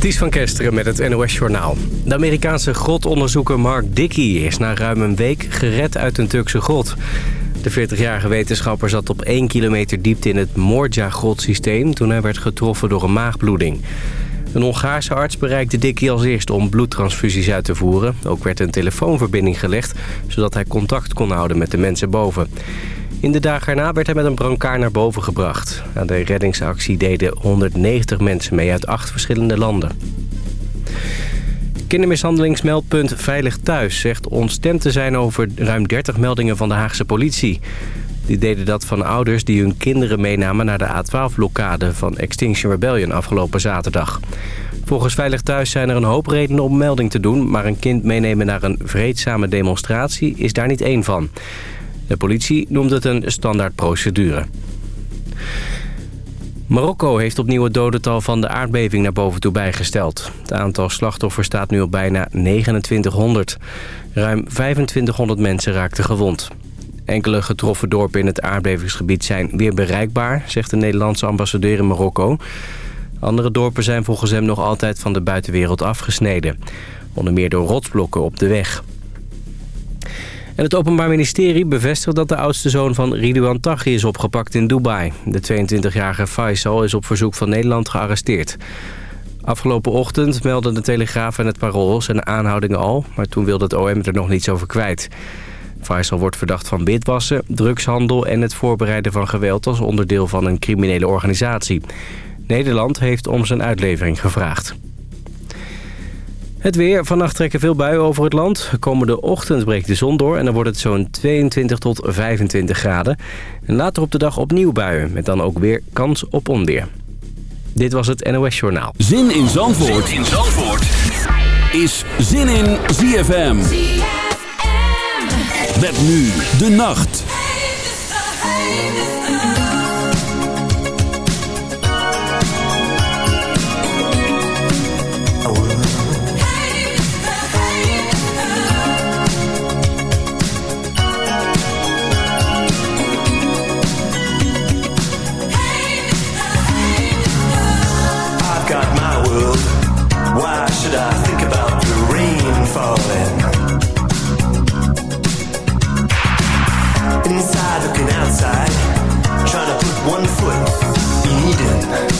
Ties van Kesteren met het NOS-journaal. De Amerikaanse grotonderzoeker Mark Dickey is na ruim een week gered uit een Turkse grot. De 40-jarige wetenschapper zat op 1 kilometer diepte in het Morja-grotsysteem... toen hij werd getroffen door een maagbloeding. Een Hongaarse arts bereikte Dickey als eerste om bloedtransfusies uit te voeren. Ook werd een telefoonverbinding gelegd, zodat hij contact kon houden met de mensen boven. In de dagen erna werd hij met een brancard naar boven gebracht. Aan de reddingsactie deden 190 mensen mee uit acht verschillende landen. Kindermishandelingsmeldpunt Veilig Thuis zegt ontstemd te zijn over ruim 30 meldingen van de Haagse politie. Die deden dat van ouders die hun kinderen meenamen naar de A12-blokkade van Extinction Rebellion afgelopen zaterdag. Volgens Veilig Thuis zijn er een hoop redenen om melding te doen... maar een kind meenemen naar een vreedzame demonstratie is daar niet één van. De politie noemt het een standaard procedure. Marokko heeft opnieuw het dodental van de aardbeving naar boven toe bijgesteld. Het aantal slachtoffers staat nu op bijna 2900. Ruim 2500 mensen raakten gewond. Enkele getroffen dorpen in het aardbevingsgebied zijn weer bereikbaar... zegt de Nederlandse ambassadeur in Marokko. Andere dorpen zijn volgens hem nog altijd van de buitenwereld afgesneden. Onder meer door rotsblokken op de weg. Het Openbaar Ministerie bevestigt dat de oudste zoon van Ridouan Taghi is opgepakt in Dubai. De 22-jarige Faisal is op verzoek van Nederland gearresteerd. Afgelopen ochtend meldden de Telegraaf en het Parool zijn aanhoudingen al... maar toen wilde het OM er nog niets over kwijt. Faisal wordt verdacht van witwassen, drugshandel en het voorbereiden van geweld... als onderdeel van een criminele organisatie. Nederland heeft om zijn uitlevering gevraagd. Het weer. Vannacht trekken veel buien over het land. Komende ochtend breekt de zon door en dan wordt het zo'n 22 tot 25 graden. En later op de dag opnieuw buien, met dan ook weer kans op onweer. Dit was het NOS Journaal. Zin in Zandvoort, zin in Zandvoort. is Zin in ZFM. ZFM. Met nu de nacht. one foot in Eden.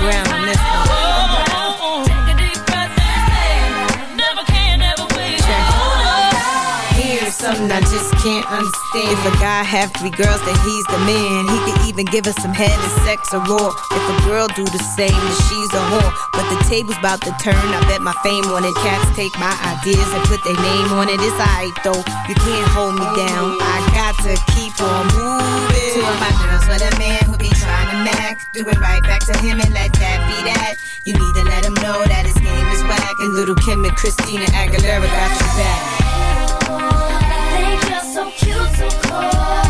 ground on this one. Something I just can't understand. If a guy have three girls, then he's the man. He could even give us some head and sex or raw. If a girl do the same, then she's a whore. But the table's about to turn. I bet my fame on it. Cats take my ideas and put their name on it. It's alright though. You can't hold me down. I got to keep on moving. Two of my girls with a man Do it right back to him and let that be that. You need to let him know that his game is whack. And Lil' Kim and Christina Aguilera got you back. Think you're so cute, so cold.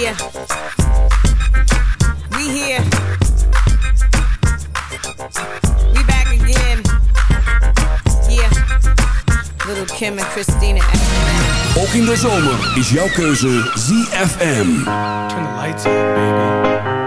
Yeah. We here. We back again. Yeah. Little Kim and Christina. Ook in de zomer is jouw keuze ZFM. Turn the lights up, baby.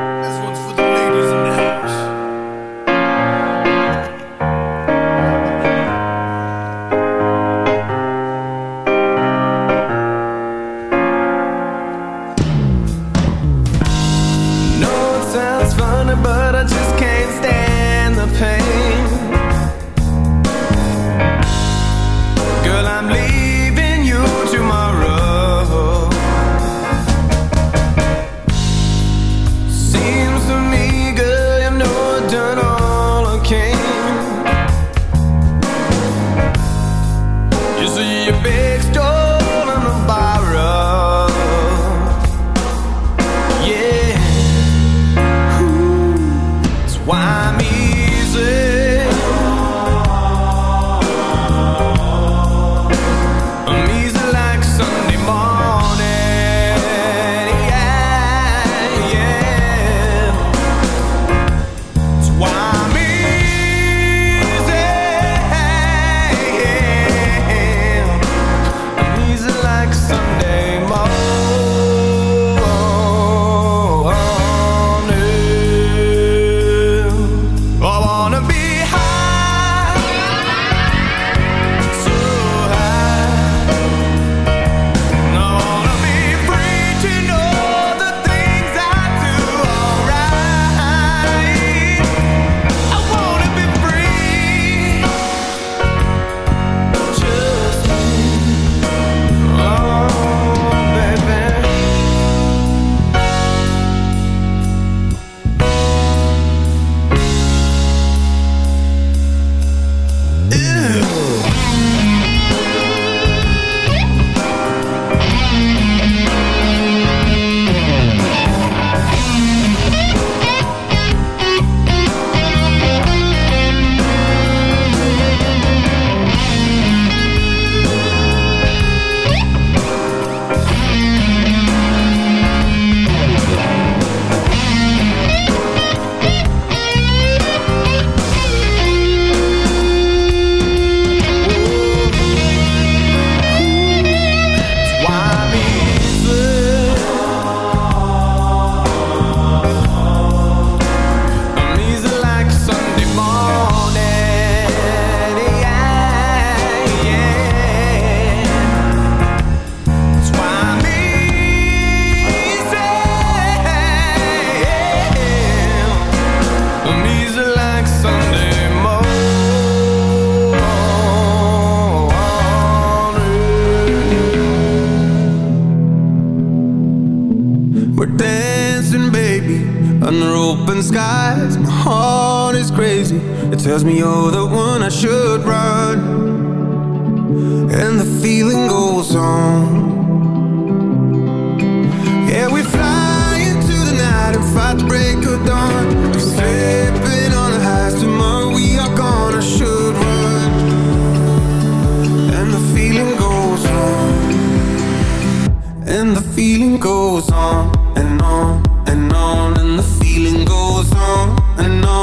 the feeling goes on and on and on and the feeling goes on and on.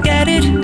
get a good it.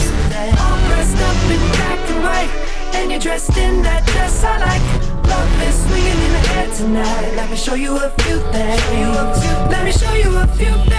Dressed up in black and white, and you're dressed in that dress I like. Love is swinging in the air tonight. Let me show you a few things. Let me show you a few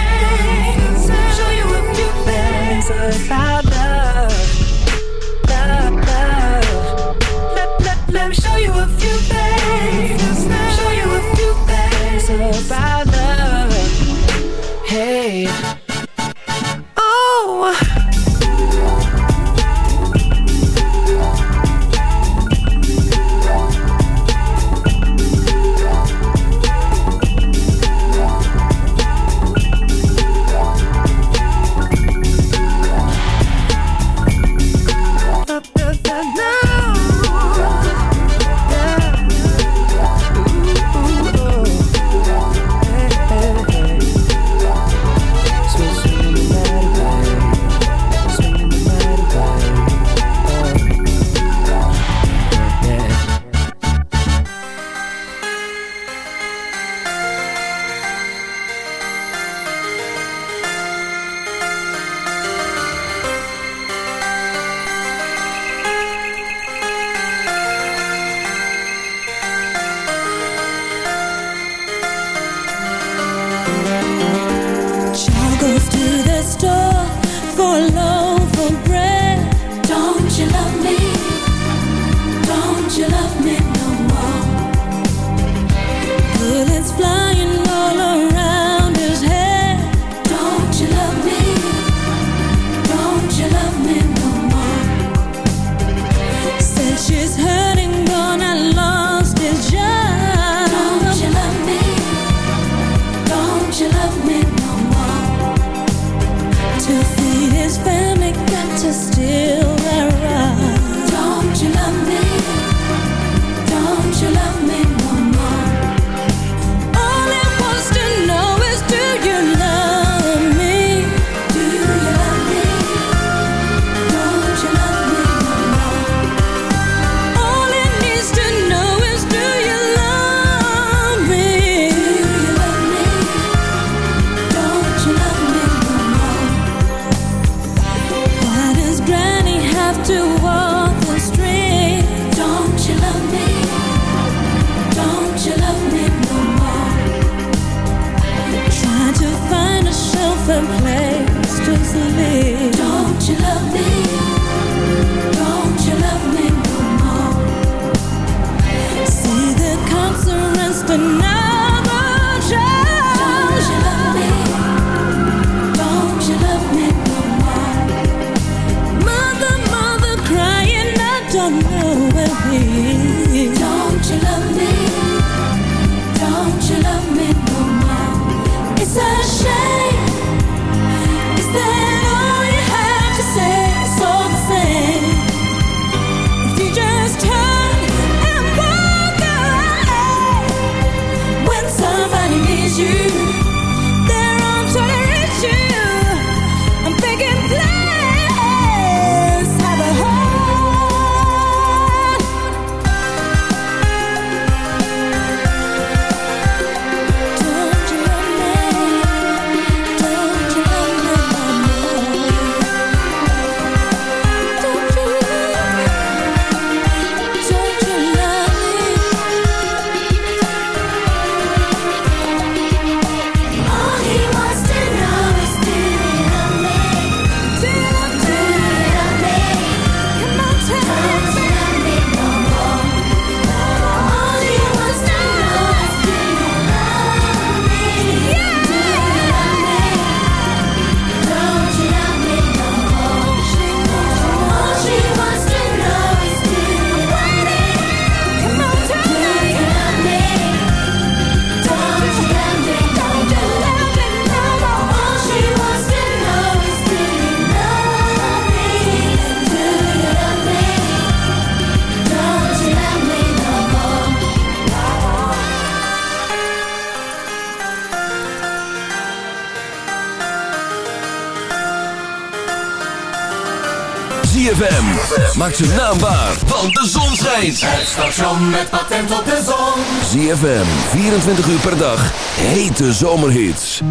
Maak zijn naam waar, want de zon schijnt. Het station met patent op de zon. ZFM, 24 uur per dag. Hete zomerhits.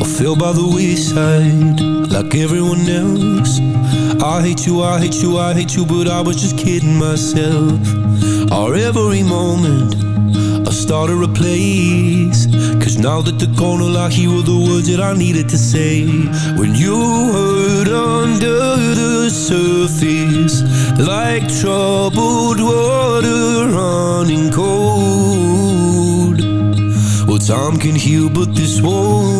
I feel by the wayside, like everyone else. I hate you, I hate you, I hate you, but I was just kidding myself. Our every moment, I started a place. Now that the corner I hear are the words that I needed to say. When you hurt under the surface, like troubled water running cold. Well, time can heal, but this won't.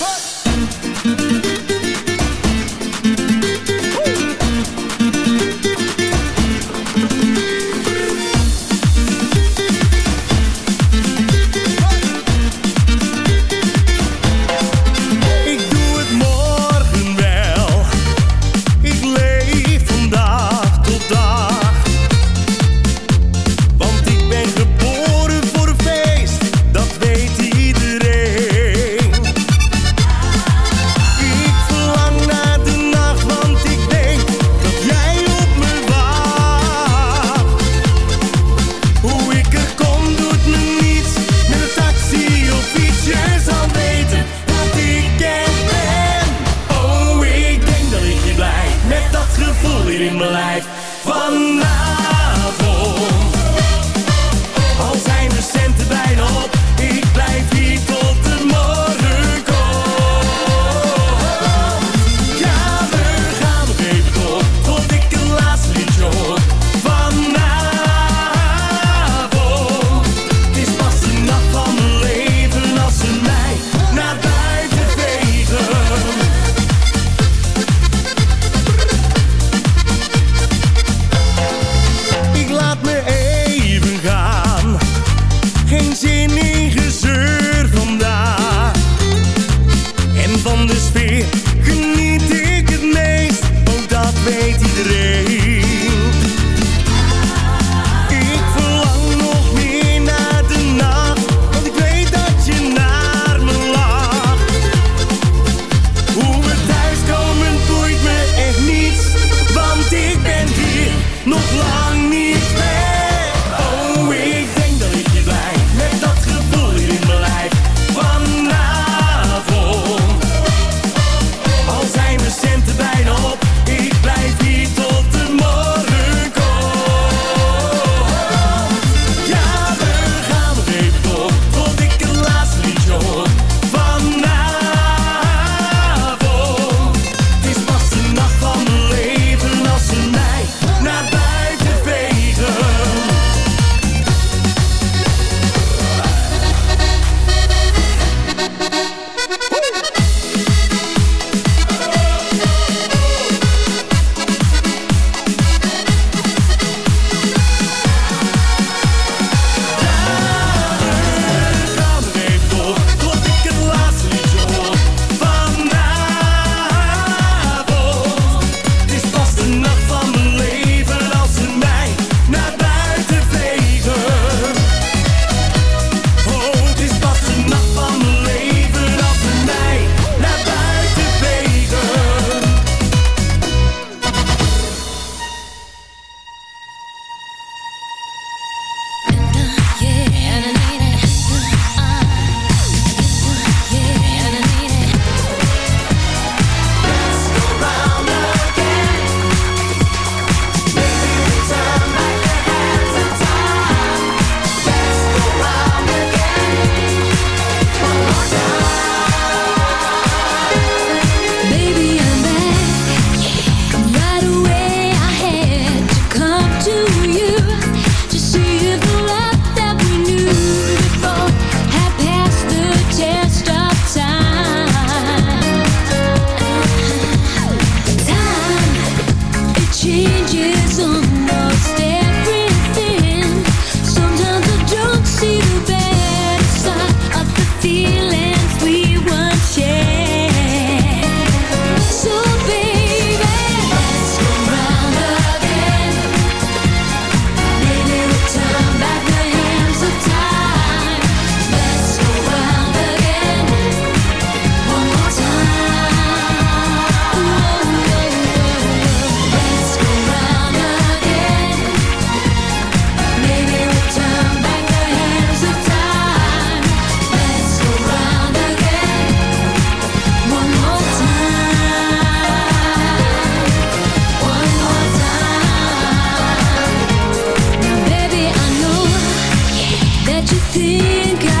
think I